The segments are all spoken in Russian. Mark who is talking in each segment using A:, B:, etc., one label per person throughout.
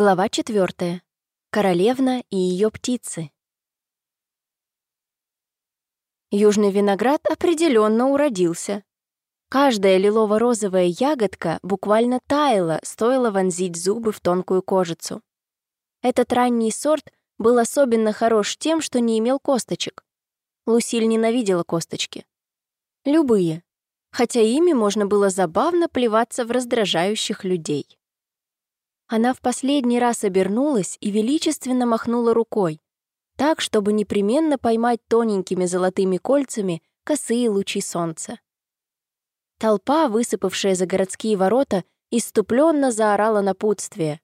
A: Глава четвертая. Королевна и ее птицы. Южный виноград определенно уродился. Каждая лилово-розовая ягодка буквально таяла, стоило вонзить зубы в тонкую кожицу. Этот ранний сорт был особенно хорош тем, что не имел косточек. Лусиль ненавидела косточки. Любые, хотя ими можно было забавно плеваться в раздражающих людей. Она в последний раз обернулась и величественно махнула рукой, так, чтобы непременно поймать тоненькими золотыми кольцами косые лучи солнца. Толпа, высыпавшая за городские ворота, иступленно заорала напутствие.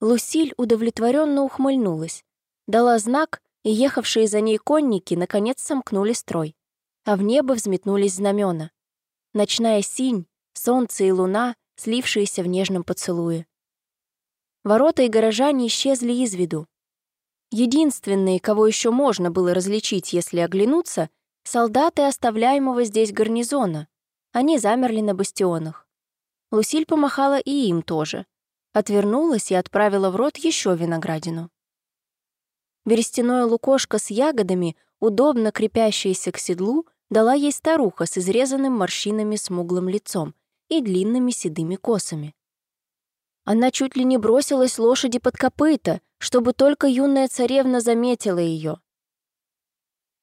A: Лусиль удовлетворенно ухмыльнулась, дала знак, и ехавшие за ней конники наконец сомкнули строй, а в небо взметнулись знамена. Ночная синь, солнце и луна, слившиеся в нежном поцелуе. Ворота и горожане исчезли из виду. Единственные, кого еще можно было различить, если оглянуться, солдаты оставляемого здесь гарнизона. Они замерли на бастионах. Лусиль помахала и им тоже. Отвернулась и отправила в рот еще виноградину. Берестяное лукошко с ягодами, удобно крепящееся к седлу, дала ей старуха с изрезанным морщинами смуглым лицом и длинными седыми косами. Она чуть ли не бросилась лошади под копыта, чтобы только юная царевна заметила ее.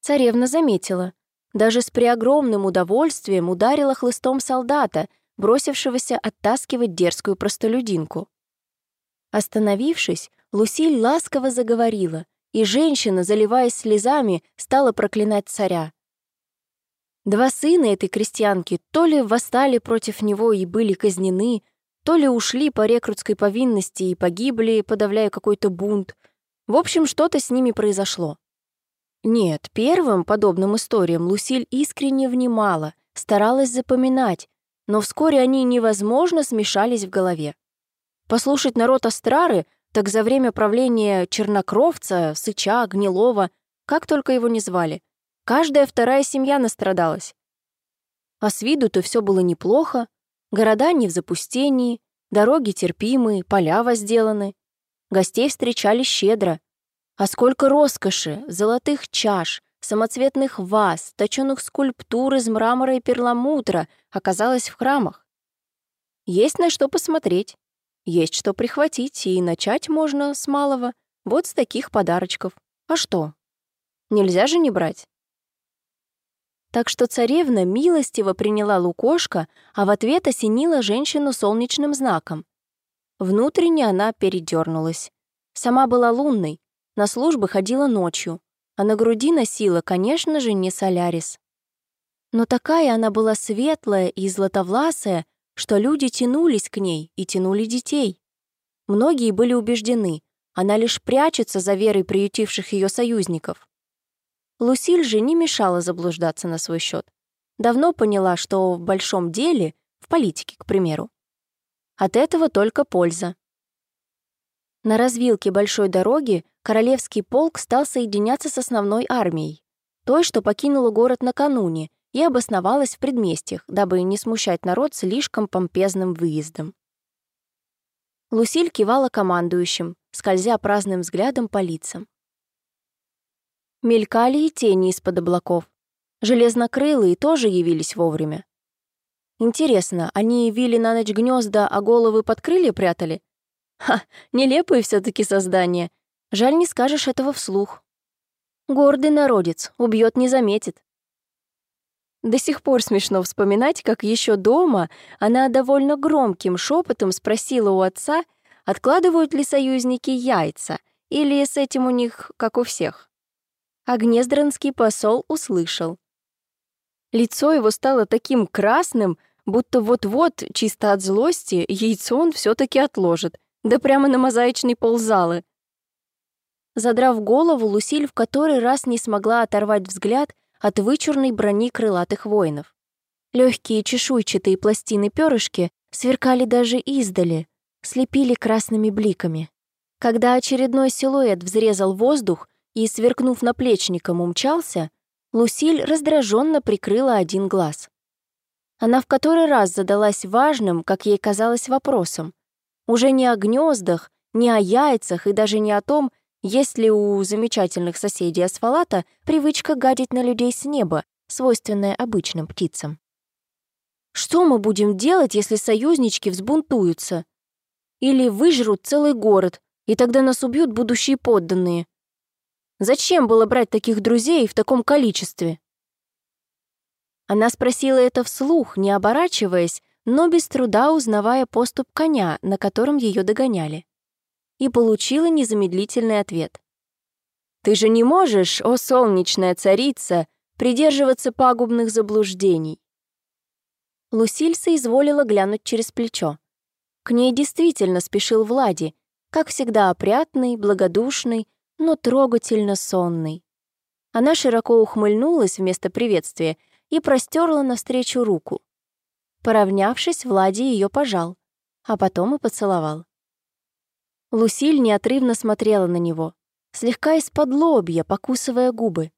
A: Царевна заметила. Даже с преогромным удовольствием ударила хлыстом солдата, бросившегося оттаскивать дерзкую простолюдинку. Остановившись, Лусиль ласково заговорила, и женщина, заливаясь слезами, стала проклинать царя. Два сына этой крестьянки то ли восстали против него и были казнены, то ли ушли по рекрутской повинности и погибли, подавляя какой-то бунт. В общем, что-то с ними произошло. Нет, первым подобным историям Лусиль искренне внимала, старалась запоминать, но вскоре они невозможно смешались в голове. Послушать народ Астрары, так за время правления Чернокровца, Сыча, Гнилова, как только его не звали, каждая вторая семья настрадалась. А с виду-то все было неплохо, Города не в запустении, дороги терпимые, поля возделаны. Гостей встречали щедро. А сколько роскоши, золотых чаш, самоцветных ваз, точёных скульптур из мрамора и перламутра оказалось в храмах. Есть на что посмотреть, есть что прихватить, и начать можно с малого, вот с таких подарочков. А что? Нельзя же не брать. Так что царевна милостиво приняла лукошко, а в ответ осенила женщину солнечным знаком. Внутренне она передернулась. Сама была лунной, на службы ходила ночью, а на груди носила, конечно же, не солярис. Но такая она была светлая и златовласая, что люди тянулись к ней и тянули детей. Многие были убеждены, она лишь прячется за верой приютивших ее союзников. Лусиль же не мешала заблуждаться на свой счет. Давно поняла, что в большом деле, в политике, к примеру, от этого только польза. На развилке большой дороги королевский полк стал соединяться с основной армией, той, что покинула город накануне и обосновалась в предместьях, дабы не смущать народ слишком помпезным выездом. Лусиль кивала командующим, скользя праздным взглядом по лицам. Мелькали и тени из-под облаков. Железнокрылые тоже явились вовремя. Интересно, они вили на ночь гнезда, а головы под крылья прятали? Ха, нелепые все таки создания. Жаль, не скажешь этого вслух. Гордый народец, убьет не заметит. До сих пор смешно вспоминать, как еще дома она довольно громким шепотом спросила у отца, откладывают ли союзники яйца, или с этим у них, как у всех а гнездранский посол услышал. Лицо его стало таким красным, будто вот-вот, чисто от злости, яйцо он все таки отложит, да прямо на мозаичный пол залы. Задрав голову, Лусиль в который раз не смогла оторвать взгляд от вычурной брони крылатых воинов. Легкие чешуйчатые пластины перышки сверкали даже издали, слепили красными бликами. Когда очередной силуэт взрезал воздух, и, сверкнув наплечником, умчался, Лусиль раздраженно прикрыла один глаз. Она в который раз задалась важным, как ей казалось, вопросом. Уже не о гнездах, не о яйцах и даже не о том, есть ли у замечательных соседей асфалата привычка гадить на людей с неба, свойственная обычным птицам. Что мы будем делать, если союзнички взбунтуются? Или выжрут целый город, и тогда нас убьют будущие подданные? Зачем было брать таких друзей в таком количестве? Она спросила это вслух, не оборачиваясь, но без труда узнавая поступ коня, на котором ее догоняли. И получила незамедлительный ответ. «Ты же не можешь, о солнечная царица, придерживаться пагубных заблуждений». Лусиль соизволила глянуть через плечо. К ней действительно спешил Влади, как всегда опрятный, благодушный, но трогательно сонный. Она широко ухмыльнулась вместо приветствия и простерла навстречу руку. Поравнявшись, Влади ее пожал, а потом и поцеловал. Лусиль неотрывно смотрела на него, слегка из-под лобья, покусывая губы.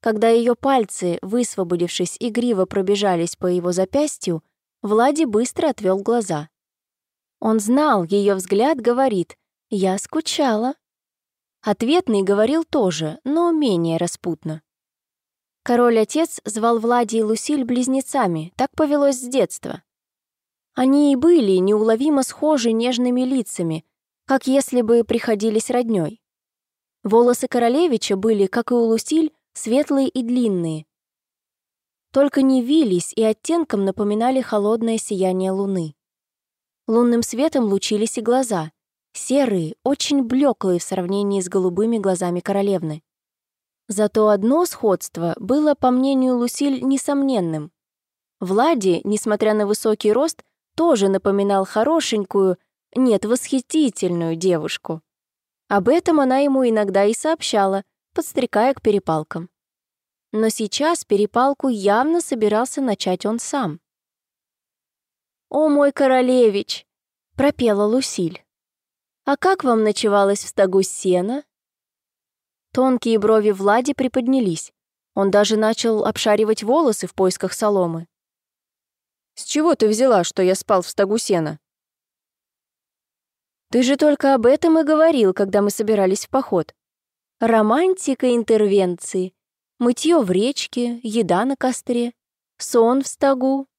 A: Когда ее пальцы, высвободившись игриво пробежались по его запястью, Влади быстро отвел глаза. Он знал, ее взгляд говорит «Я скучала». Ответный говорил тоже, но менее распутно. Король-отец звал Влади и Лусиль близнецами, так повелось с детства. Они и были неуловимо схожи нежными лицами, как если бы приходились роднёй. Волосы королевича были, как и у Лусиль, светлые и длинные. Только не вились и оттенком напоминали холодное сияние луны. Лунным светом лучились и глаза, серые, очень блеклые в сравнении с голубыми глазами королевны. Зато одно сходство было, по мнению Лусиль, несомненным. Влади, несмотря на высокий рост, тоже напоминал хорошенькую, нет, восхитительную девушку. Об этом она ему иногда и сообщала, подстрекая к перепалкам. Но сейчас перепалку явно собирался начать он сам. «О, мой королевич!» — пропела Лусиль. «А как вам ночевалось в стогу сена?» Тонкие брови Влади приподнялись. Он даже начал обшаривать волосы в поисках соломы. «С чего ты взяла, что я спал в стогу сена?» «Ты же только об этом и говорил, когда мы собирались в поход. Романтика интервенции, мытье в речке, еда на костре, сон в стогу».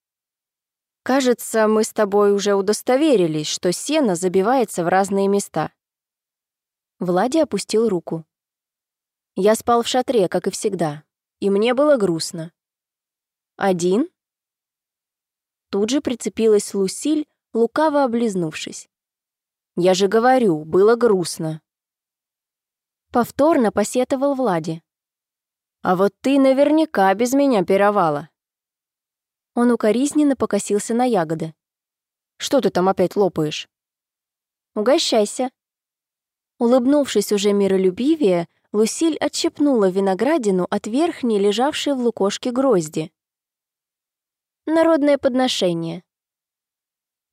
A: «Кажется, мы с тобой уже удостоверились, что сено забивается в разные места». Влади опустил руку. Я спал в шатре, как и всегда, и мне было грустно. «Один?» Тут же прицепилась Лусиль, лукаво облизнувшись. «Я же говорю, было грустно». Повторно посетовал Влади. «А вот ты наверняка без меня пировала». Он укоризненно покосился на ягоды. «Что ты там опять лопаешь?» «Угощайся». Улыбнувшись уже миролюбивее, Лусиль отщепнула виноградину от верхней, лежавшей в лукошке грозди. Народное подношение.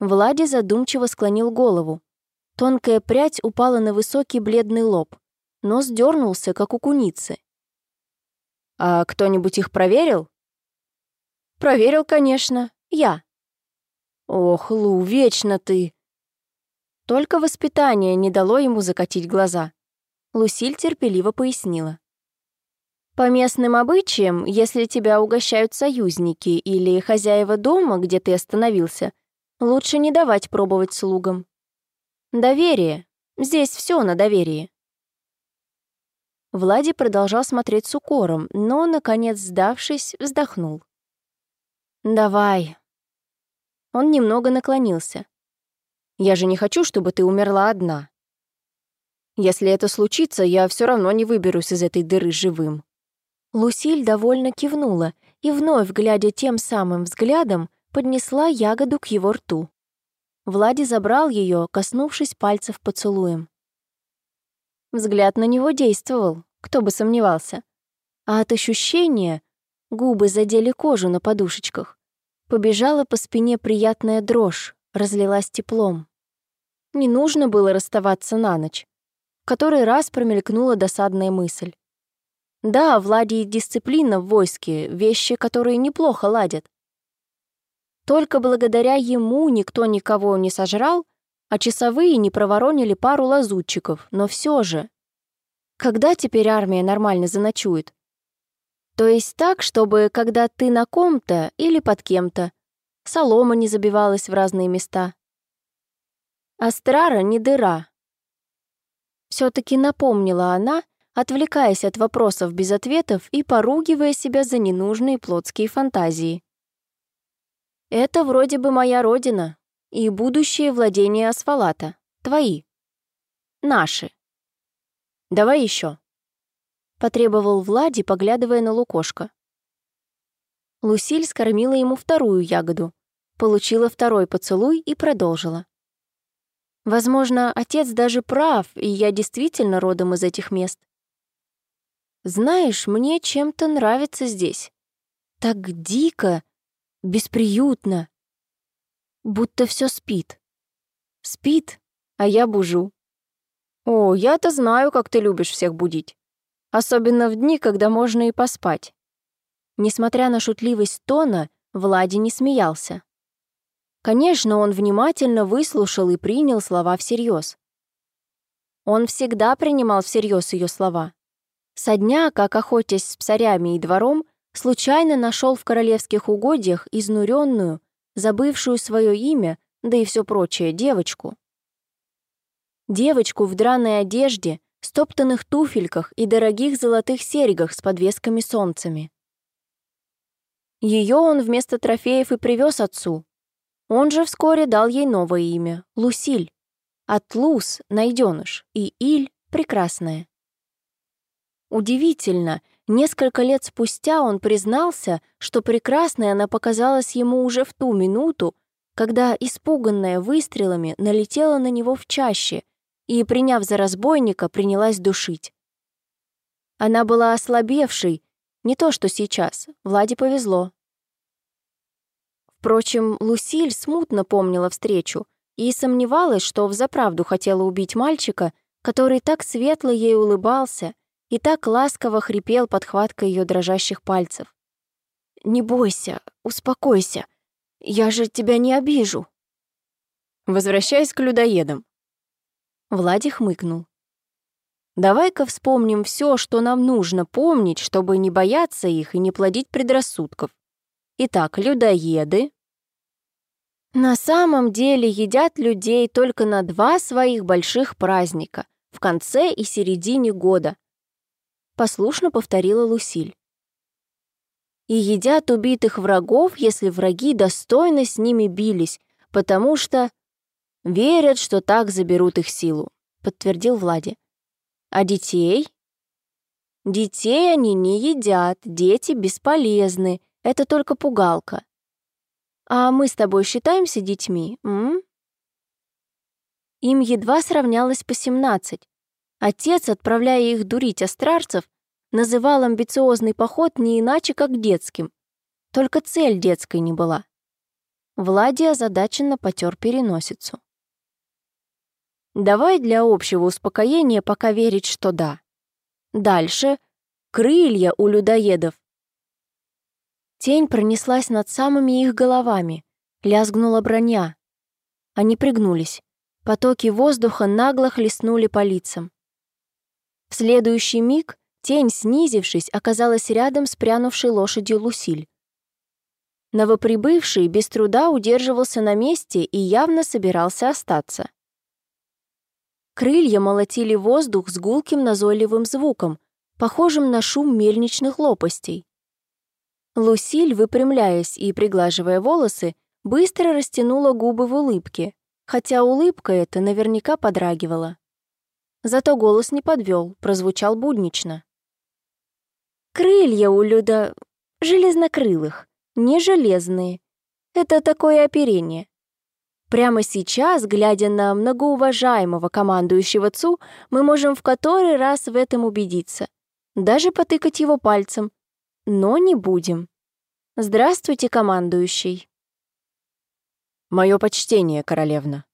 A: Влади задумчиво склонил голову. Тонкая прядь упала на высокий бледный лоб. Нос дернулся, как у куницы. «А кто-нибудь их проверил?» «Проверил, конечно. Я». «Ох, Лу, вечно ты!» Только воспитание не дало ему закатить глаза. Лусиль терпеливо пояснила. По местным обычаям, если тебя угощают союзники или хозяева дома, где ты остановился, лучше не давать пробовать слугам. Доверие. Здесь все на доверии. Влади продолжал смотреть с укором, но, наконец, сдавшись, вздохнул. «Давай». Он немного наклонился. «Я же не хочу, чтобы ты умерла одна. Если это случится, я все равно не выберусь из этой дыры живым». Лусиль довольно кивнула и, вновь глядя тем самым взглядом, поднесла ягоду к его рту. Влади забрал ее, коснувшись пальцев поцелуем. Взгляд на него действовал, кто бы сомневался. А от ощущения губы задели кожу на подушечках. Побежала по спине приятная дрожь, разлилась теплом. Не нужно было расставаться на ночь который раз промелькнула досадная мысль. Да, Влади дисциплина в войске, вещи, которые неплохо ладят. Только благодаря ему никто никого не сожрал, а часовые не проворонили пару лазутчиков, но все же. Когда теперь армия нормально заночует? То есть так, чтобы, когда ты на ком-то или под кем-то, солома не забивалась в разные места. Астрара не дыра. Все-таки напомнила она, отвлекаясь от вопросов без ответов и поругивая себя за ненужные плотские фантазии. «Это вроде бы моя родина и будущее владение Асфалата. Твои. Наши. Давай еще. Потребовал Влади, поглядывая на Лукошка. Лусиль скормила ему вторую ягоду, получила второй поцелуй и продолжила. Возможно, отец даже прав, и я действительно родом из этих мест. Знаешь, мне чем-то нравится здесь. Так дико, бесприютно. Будто все спит. Спит, а я бужу. О, я-то знаю, как ты любишь всех будить. Особенно в дни, когда можно и поспать. Несмотря на шутливость тона, Влади не смеялся. Конечно, он внимательно выслушал и принял слова всерьез. Он всегда принимал всерьез ее слова. Со дня, как охотясь с псарями и двором, случайно нашел в королевских угодьях изнуренную, забывшую свое имя, да и все прочее, девочку. Девочку в драной одежде, стоптанных туфельках и дорогих золотых серьгах с подвесками-солнцами. Ее он вместо трофеев и привез отцу, он же вскоре дал ей новое имя — Лусиль. От Лус — найденыш, и Иль — прекрасная. Удивительно, несколько лет спустя он признался, что прекрасной она показалась ему уже в ту минуту, когда, испуганная выстрелами, налетела на него в чаще и, приняв за разбойника, принялась душить. Она была ослабевшей, не то что сейчас, Владе повезло. Впрочем, Лусиль смутно помнила встречу и сомневалась, что взаправду хотела убить мальчика, который так светло ей улыбался и так ласково хрипел под хваткой ее дрожащих пальцев. «Не бойся, успокойся, я же тебя не обижу». «Возвращаясь к людоедам». Влади хмыкнул. «Давай-ка вспомним все, что нам нужно помнить, чтобы не бояться их и не плодить предрассудков. Итак, людоеды на самом деле едят людей только на два своих больших праздника в конце и середине года. Послушно повторила Лусиль. И едят убитых врагов, если враги достойно с ними бились, потому что верят, что так заберут их силу, подтвердил Влади. А детей? Детей они не едят, дети бесполезны, это только пугалка. А мы с тобой считаемся детьми, м? Им едва сравнялось по 17. Отец, отправляя их дурить астрарцев, называл амбициозный поход не иначе, как детским. Только цель детской не была. Влади озадаченно потер переносицу. Давай для общего успокоения пока верить, что да. Дальше. Крылья у людоедов Тень пронеслась над самыми их головами, лязгнула броня. Они пригнулись. Потоки воздуха нагло хлестнули по лицам. В следующий миг тень, снизившись, оказалась рядом с прянувшей лошадью Лусиль. Новоприбывший без труда удерживался на месте и явно собирался остаться. Крылья молотили воздух с гулким назойливым звуком, похожим на шум мельничных лопастей. Лусиль, выпрямляясь и приглаживая волосы, быстро растянула губы в улыбке, хотя улыбка эта наверняка подрагивала. Зато голос не подвел, прозвучал буднично. «Крылья у Люда железнокрылых, не железные. Это такое оперение. Прямо сейчас, глядя на многоуважаемого командующего ЦУ, мы можем в который раз в этом убедиться. Даже потыкать его пальцем, но не будем. Здравствуйте, командующий. Мое почтение, королевна.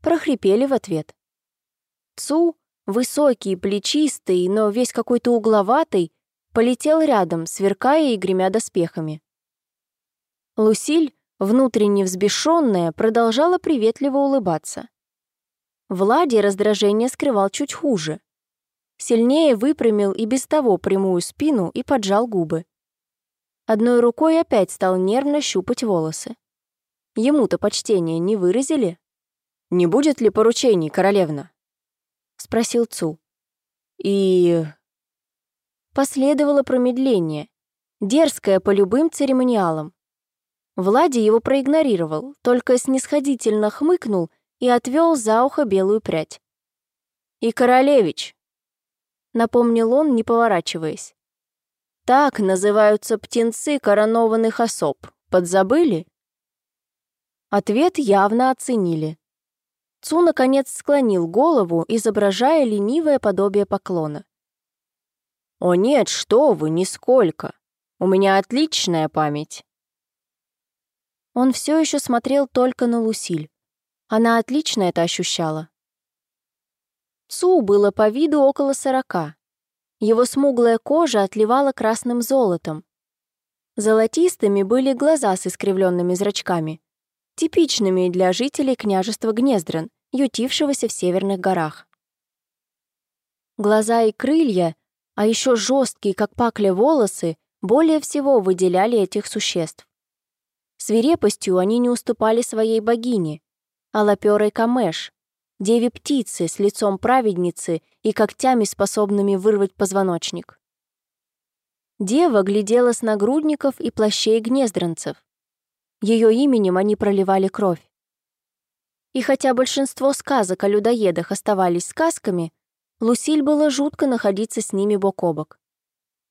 A: Прохрипели в ответ. Цу, высокий, плечистый, но весь какой-то угловатый, полетел рядом, сверкая и гремя доспехами. Лусиль, внутренне взбешенная, продолжала приветливо улыбаться. Влади раздражение скрывал чуть хуже. Сильнее выпрямил и без того прямую спину и поджал губы. Одной рукой опять стал нервно щупать волосы. Ему-то почтение не выразили? «Не будет ли поручений, королевна?» — спросил Цу. И... Последовало промедление, дерзкое по любым церемониалам. Влади его проигнорировал, только снисходительно хмыкнул и отвел за ухо белую прядь. «И королевич!» — напомнил он, не поворачиваясь. «Так называются птенцы коронованных особ. Подзабыли?» Ответ явно оценили. Цу, наконец, склонил голову, изображая ленивое подобие поклона. «О нет, что вы, нисколько! У меня отличная память!» Он все еще смотрел только на Лусиль. Она отлично это ощущала. Цу было по виду около сорока. Его смуглая кожа отливала красным золотом. Золотистыми были глаза с искривленными зрачками, типичными для жителей княжества Гнездрен, ютившегося в северных горах. Глаза и крылья, а еще жесткие, как пакля, волосы, более всего выделяли этих существ. Свирепостью они не уступали своей богине, алаперой Камеш, деве птицы с лицом праведницы и когтями, способными вырвать позвоночник. Дева глядела с нагрудников и плащей гнездранцев. Ее именем они проливали кровь. И хотя большинство сказок о людоедах оставались сказками, Лусиль было жутко находиться с ними бок о бок.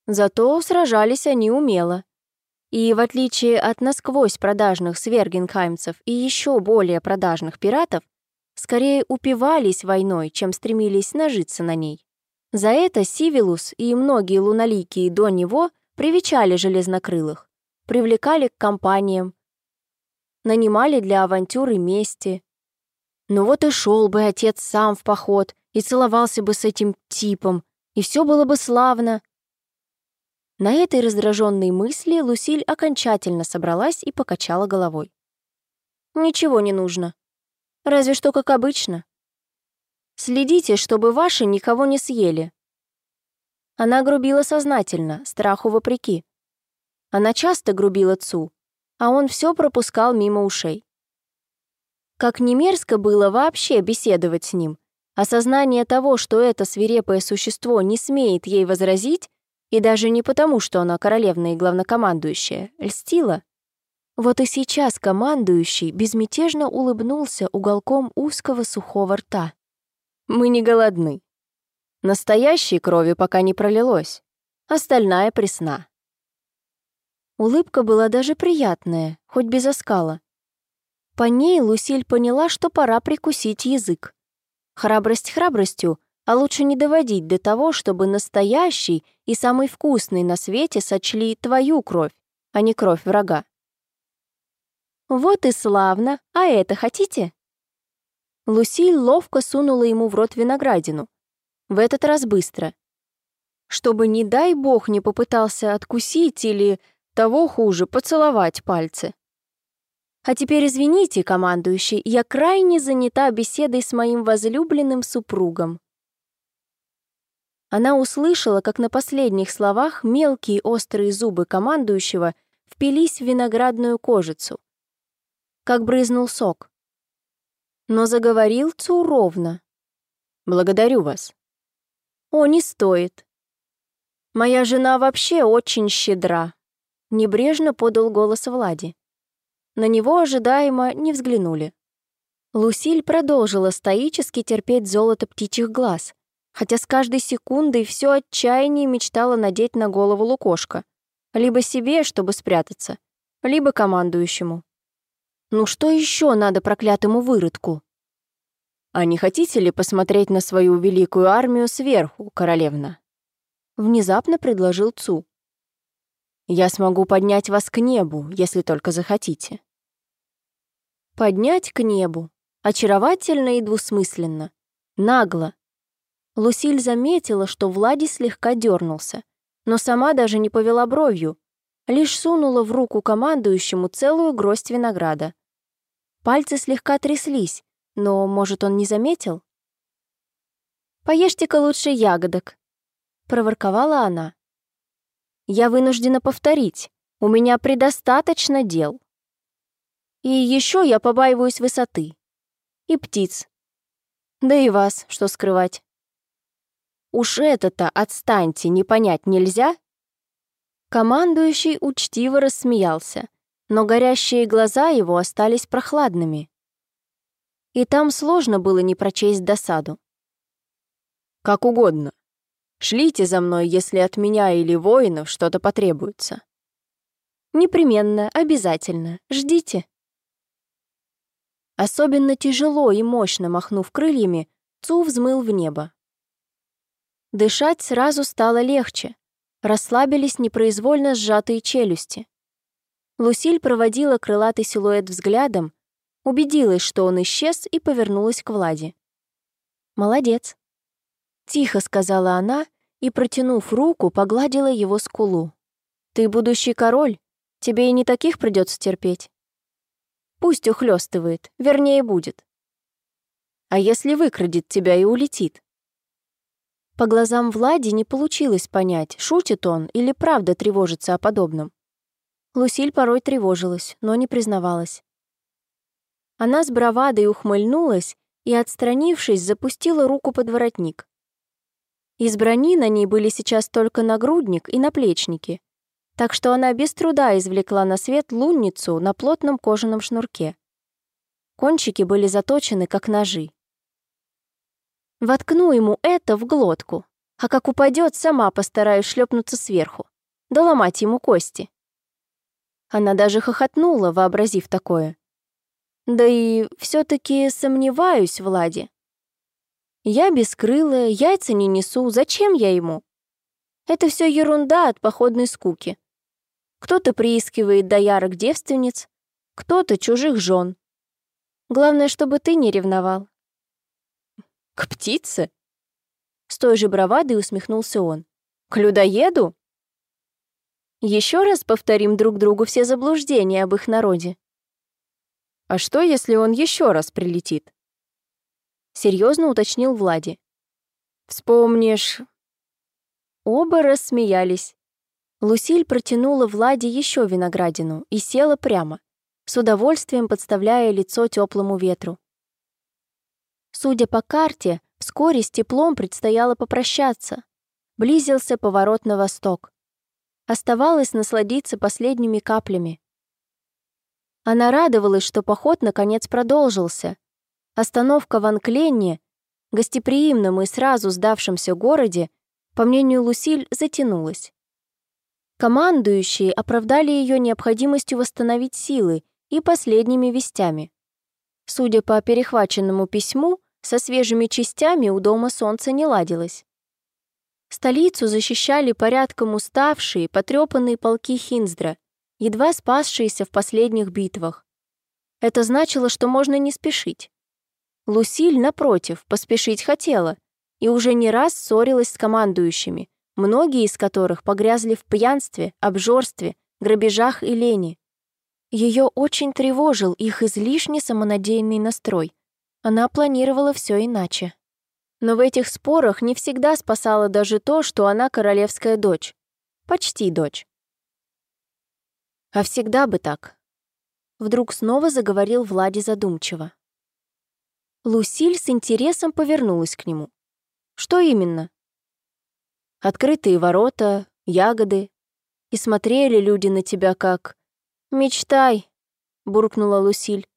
A: Зато сражались они умело. И в отличие от насквозь продажных свергенхаймцев и еще более продажных пиратов, скорее упивались войной, чем стремились нажиться на ней. За это Сивилус и многие луналикие до него привечали железнокрылых, привлекали к компаниям, нанимали для авантюры мести. Ну вот и шел бы отец сам в поход и целовался бы с этим типом, и все было бы славно. На этой раздраженной мысли Лусиль окончательно собралась и покачала головой. «Ничего не нужно. Разве что как обычно. Следите, чтобы ваши никого не съели». Она грубила сознательно, страху вопреки. Она часто грубила Цу, а он все пропускал мимо ушей. Как не мерзко было вообще беседовать с ним, осознание того, что это свирепое существо не смеет ей возразить, и даже не потому, что она королевна и главнокомандующая, льстила. Вот и сейчас командующий безмятежно улыбнулся уголком узкого сухого рта. «Мы не голодны. Настоящей крови пока не пролилось. Остальная пресна. Улыбка была даже приятная, хоть без оскала. По ней Лусиль поняла, что пора прикусить язык. Храбрость храбростью, а лучше не доводить до того, чтобы настоящий и самый вкусный на свете сочли твою кровь, а не кровь врага. «Вот и славно, а это хотите?» Лусиль ловко сунула ему в рот виноградину. В этот раз быстро. Чтобы, не дай бог, не попытался откусить или того хуже — поцеловать пальцы. А теперь извините, командующий, я крайне занята беседой с моим возлюбленным супругом. Она услышала, как на последних словах мелкие острые зубы командующего впились в виноградную кожицу. Как брызнул сок. Но заговорил Цу ровно. «Благодарю вас». «О, не стоит. Моя жена вообще очень щедра». Небрежно подал голос Влади. На него ожидаемо не взглянули. Лусиль продолжила стоически терпеть золото птичьих глаз, хотя с каждой секундой все отчаяние мечтала надеть на голову лукошко. Либо себе, чтобы спрятаться, либо командующему. Ну что еще надо проклятому выродку? А не хотите ли посмотреть на свою великую армию сверху, королевна? Внезапно предложил Цу. Я смогу поднять вас к небу, если только захотите. Поднять к небу. Очаровательно и двусмысленно. Нагло. Лусиль заметила, что Влади слегка дернулся, но сама даже не повела бровью, лишь сунула в руку командующему целую гроздь винограда. Пальцы слегка тряслись, но, может, он не заметил? «Поешьте-ка лучше ягодок», — проворковала она. «Я вынуждена повторить, у меня предостаточно дел. И еще я побаиваюсь высоты. И птиц. Да и вас, что скрывать. Уж это-то отстаньте, не понять нельзя?» Командующий учтиво рассмеялся, но горящие глаза его остались прохладными. И там сложно было не прочесть досаду.
B: «Как угодно. Шлите за мной, если от меня или воинов что-то потребуется».
A: «Непременно, обязательно. Ждите». Особенно тяжело и мощно махнув крыльями, Цу взмыл в небо. Дышать сразу стало легче, расслабились непроизвольно сжатые челюсти. Лусиль проводила крылатый силуэт взглядом, убедилась, что он исчез, и повернулась к Владе. «Молодец», — тихо сказала она и, протянув руку, погладила его скулу. «Ты будущий король, тебе и не таких придется терпеть. Пусть ухлёстывает, вернее, будет. А если выкрадет тебя и улетит?» По глазам Влади не получилось понять, шутит он или правда тревожится о подобном. Лусиль порой тревожилась, но не признавалась. Она с бравадой ухмыльнулась и, отстранившись, запустила руку под воротник. Из брони на ней были сейчас только нагрудник и наплечники, так что она без труда извлекла на свет лунницу на плотном кожаном шнурке. Кончики были заточены, как ножи. Воткну ему это в глотку, а как упадет, сама постараюсь шлепнуться сверху, доломать ему кости. Она даже хохотнула, вообразив такое. Да и все таки сомневаюсь, Влади. Я бескрылая, яйца не несу, зачем я ему? Это все ерунда от походной скуки. Кто-то приискивает доярок девственниц, кто-то чужих жен. Главное, чтобы ты не ревновал.
B: К птице?
A: С той же бравадой усмехнулся он.
B: К людоеду?
A: Еще раз повторим друг другу все заблуждения об их народе.
B: А что, если он еще раз прилетит?
A: Серьезно уточнил Влади.
B: Вспомнишь...
A: Оба рассмеялись. Лусиль протянула Влади еще виноградину и села прямо, с удовольствием подставляя лицо теплому ветру. Судя по карте, вскоре с теплом предстояло попрощаться. Близился поворот на восток. Оставалось насладиться последними каплями. Она радовалась, что поход наконец продолжился. Остановка в Анкленне, гостеприимном и сразу сдавшемся городе, по мнению Лусиль, затянулась. Командующие оправдали ее необходимостью восстановить силы и последними вестями. Судя по перехваченному письму, со свежими частями у дома солнца не ладилось. Столицу защищали порядком уставшие, потрепанные полки Хинздра, едва спасшиеся в последних битвах. Это значило, что можно не спешить. Лусиль, напротив, поспешить хотела и уже не раз ссорилась с командующими, многие из которых погрязли в пьянстве, обжорстве, грабежах и лени. Ее очень тревожил их излишне самонадеянный настрой. Она планировала все иначе. Но в этих спорах не всегда спасало даже то, что она королевская дочь. Почти дочь. А всегда бы так. Вдруг снова заговорил Влади задумчиво. Лусиль с интересом повернулась к нему. Что именно? Открытые ворота, ягоды. И смотрели люди на тебя как «Мечтай», — буркнула Лусиль.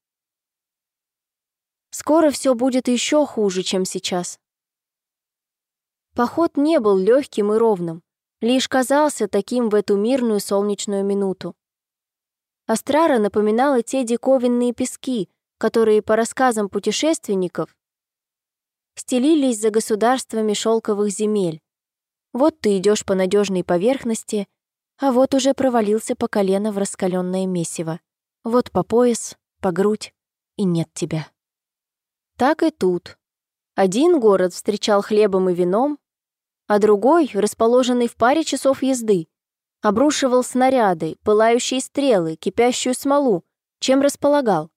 A: «Скоро все будет еще хуже, чем сейчас». Поход не был легким и ровным, лишь казался таким в эту мирную солнечную минуту. Астрара напоминала те диковинные пески, которые, по рассказам путешественников, стелились за государствами шелковых земель. Вот ты идешь по надежной поверхности, а вот уже провалился по колено в раскаленное месиво. Вот по пояс, по грудь, и нет тебя. Так и тут. Один город встречал хлебом и вином, а другой, расположенный в паре часов езды, Обрушивал снаряды, пылающие стрелы, кипящую смолу, чем располагал.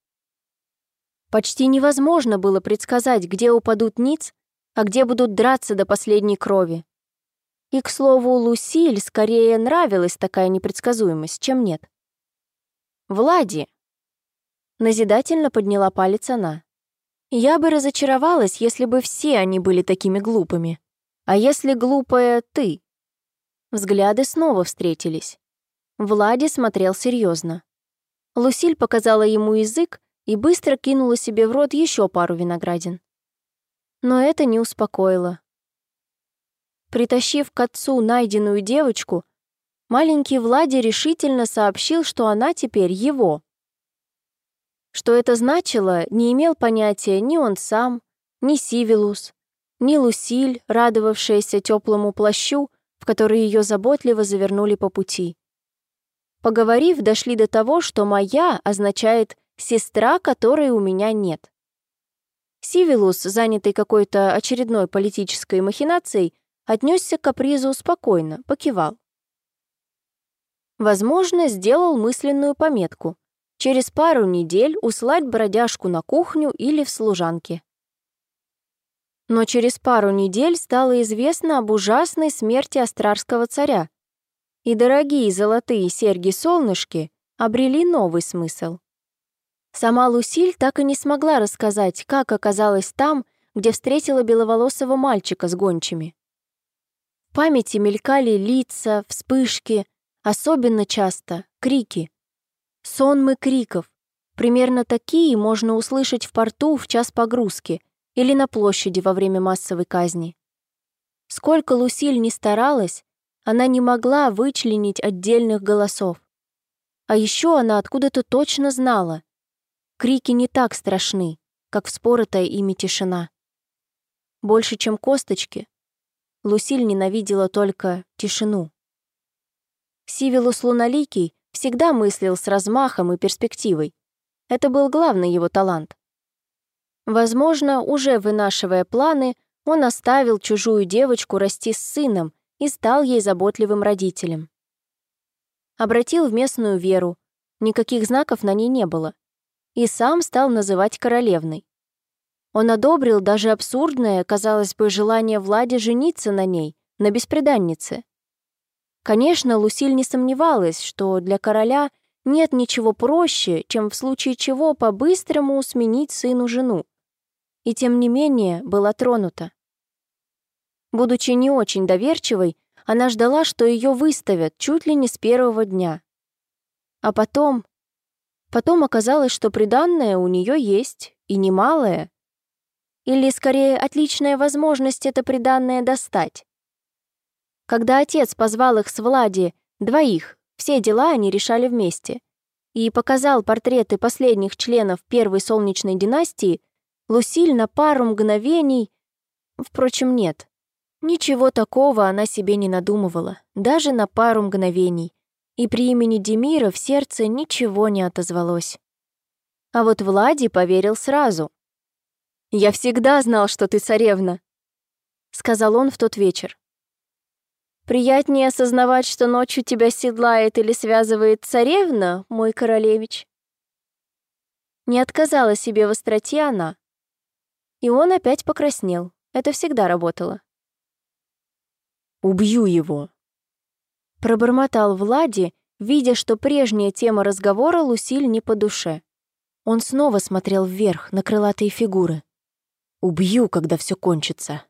A: Почти невозможно было предсказать, где упадут ниц, а где будут драться до последней крови. И, к слову, Лусиль скорее нравилась такая непредсказуемость, чем нет. «Влади!» Назидательно подняла палец она. «Я бы разочаровалась, если бы все они были такими глупыми. А если глупая ты?» Взгляды снова встретились. Влади смотрел серьезно. Лусиль показала ему язык и быстро кинула себе в рот еще пару виноградин. Но это не успокоило. Притащив к отцу найденную девочку, маленький Влади решительно сообщил, что она теперь его. Что это значило, не имел понятия ни он сам, ни Сивилус, ни Лусиль, радовавшаяся теплому плащу, в который ее заботливо завернули по пути. Поговорив, дошли до того, что «моя» означает «сестра, которой у меня нет». Сивилус, занятый какой-то очередной политической махинацией, отнесся к капризу спокойно, покивал. Возможно, сделал мысленную пометку через пару недель услать бродяжку на кухню или в служанке. Но через пару недель стало известно об ужасной смерти астрарского царя, и дорогие золотые серьги-солнышки обрели новый смысл. Сама Лусиль так и не смогла рассказать, как оказалась там, где встретила беловолосого мальчика с гончими. Памяти мелькали лица, вспышки, особенно часто — крики. Сонмы криков. Примерно такие можно услышать в порту в час погрузки — или на площади во время массовой казни. Сколько Лусиль не старалась, она не могла вычленить отдельных голосов. А еще она откуда-то точно знала. Крики не так страшны, как вспоротая ими тишина. Больше, чем косточки, Лусиль ненавидела только тишину. Сивилус Луналикий всегда мыслил с размахом и перспективой. Это был главный его талант. Возможно, уже вынашивая планы, он оставил чужую девочку расти с сыном и стал ей заботливым родителем. Обратил в местную веру, никаких знаков на ней не было, и сам стал называть королевной. Он одобрил даже абсурдное, казалось бы, желание Влади жениться на ней, на беспреданнице. Конечно, Лусиль не сомневалась, что для короля нет ничего проще, чем в случае чего по-быстрому сменить сыну жену и тем не менее была тронута. Будучи не очень доверчивой, она ждала, что ее выставят чуть ли не с первого дня. А потом... Потом оказалось, что приданное у нее есть, и немалое. Или, скорее, отличная возможность это приданное достать. Когда отец позвал их с Влади, двоих, все дела они решали вместе, и показал портреты последних членов первой солнечной династии, Лусиль на пару мгновений... Впрочем, нет. Ничего такого она себе не надумывала, даже на пару мгновений. И при имени Демира в сердце ничего не отозвалось. А вот Влади поверил сразу. «Я всегда знал, что ты царевна», — сказал он в тот вечер. «Приятнее осознавать, что ночью тебя седлает или связывает царевна, мой королевич». Не отказала себе в остроте она, и он опять покраснел. Это всегда работало.
B: «Убью его!»
A: Пробормотал Влади, видя, что прежняя тема разговора Лусиль не по душе. Он снова смотрел вверх на крылатые фигуры.
B: «Убью, когда все кончится!»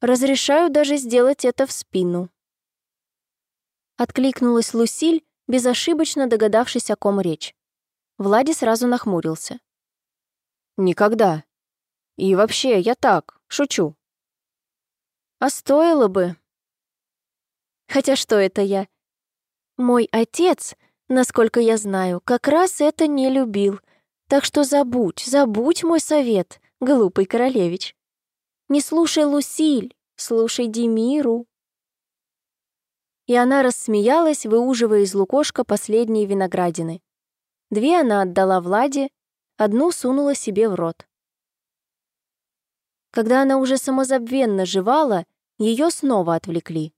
A: «Разрешаю даже сделать это в спину!» Откликнулась Лусиль, безошибочно догадавшись, о ком речь. Влади сразу нахмурился.
B: «Никогда!» И вообще, я так, шучу.
A: А стоило бы. Хотя что это я? Мой отец, насколько я знаю, как раз это не любил. Так что забудь, забудь мой совет, глупый королевич. Не слушай Лусиль, слушай Демиру. И она рассмеялась, выуживая из лукошка последние виноградины. Две она отдала Владе, одну сунула себе в рот. Когда она уже самозабвенно жевала, ее снова отвлекли.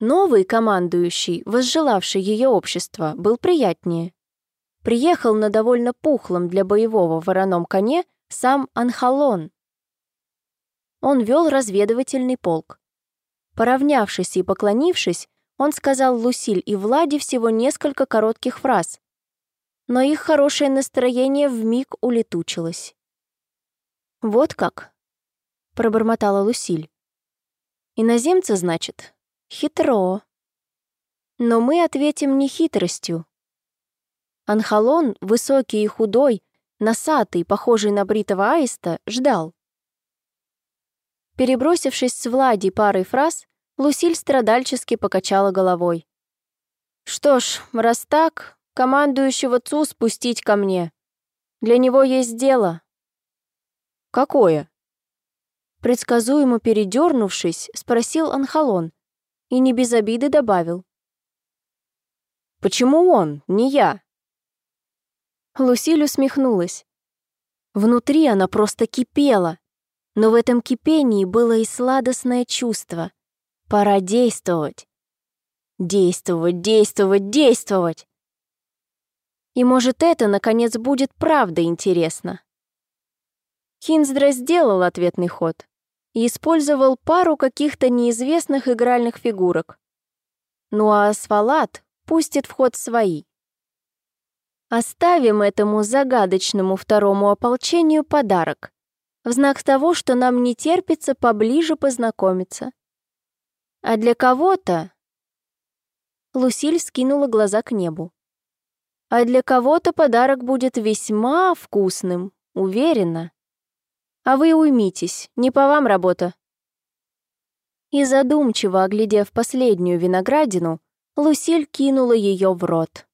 A: Новый командующий, возжелавший ее общества, был приятнее. Приехал на довольно пухлом для боевого вороном коне сам Анхалон. Он вел разведывательный полк. Поравнявшись и поклонившись, он сказал Лусиль и Владе всего несколько коротких фраз, но их хорошее настроение вмиг улетучилось. «Вот как?» — пробормотала Лусиль. «Иноземцы, значит? Хитро. Но мы ответим не хитростью. Анхалон, высокий и худой, носатый, похожий на бритого аиста, ждал. Перебросившись с Влади парой фраз, Лусиль страдальчески покачала головой. «Что ж, раз так, командующего ЦУ спустить ко мне. Для него есть дело».
B: «Какое?»
A: Предсказуемо передернувшись, спросил Анхалон и не без обиды добавил.
B: «Почему он, не я?»
A: Лусиль усмехнулась. Внутри она просто кипела, но в этом кипении было и сладостное чувство. Пора действовать. Действовать, действовать, действовать. И может это, наконец, будет правда интересно. Хинздра сделал ответный ход и использовал пару каких-то неизвестных игральных фигурок. Ну а Асфалат пустит в ход свои. Оставим этому загадочному второму ополчению подарок, в знак того, что нам не терпится поближе познакомиться. А для кого-то... Лусиль скинула глаза к небу. А для кого-то подарок будет весьма вкусным, уверена. А вы уймитесь, не по вам работа. И задумчиво оглядев последнюю виноградину, Лусиль кинула ее в рот.